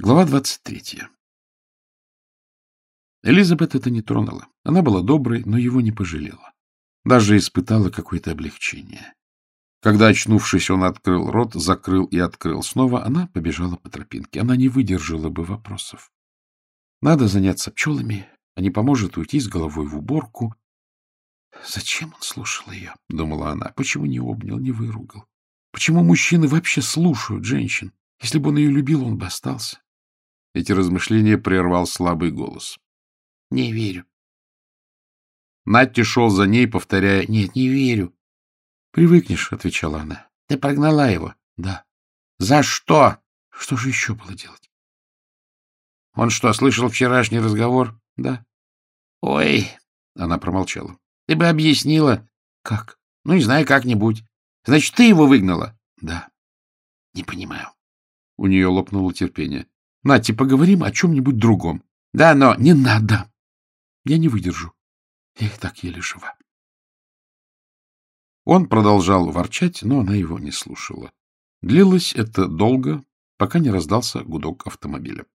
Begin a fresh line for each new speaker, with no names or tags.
Глава двадцать третья. Элизабет это не тронула. Она была доброй, но его не пожалела. Даже испытала какое-то облегчение. Когда, очнувшись, он открыл рот, закрыл и открыл снова, она побежала по тропинке. Она не выдержала бы вопросов. Надо заняться пчелами, а не поможет уйти с головой в уборку. Зачем он слушал ее, — думала она. Почему не обнял, не выругал? Почему мужчины вообще слушают женщин? Если бы он ее любил, он бы остался. Эти размышления прервал слабый голос. — Не верю. Натти шел за ней, повторяя, — Нет, не верю. — Привыкнешь, — отвечала она. — Ты прогнала его? — Да. — За что? — Что же еще было делать? — Он что, слышал вчерашний разговор? — Да. — Ой, — она промолчала. — Ты бы объяснила. — Как? — Ну, не знаю, как-нибудь. Значит, ты его выгнала? — Да. — Не понимаю. У нее лопнуло терпение. Нати, поговорим о чем-нибудь другом. Да, но не надо. Я не выдержу. Я и так еле жива. Он продолжал ворчать, но она его не слушала. Длилось это долго, пока не раздался гудок автомобиля.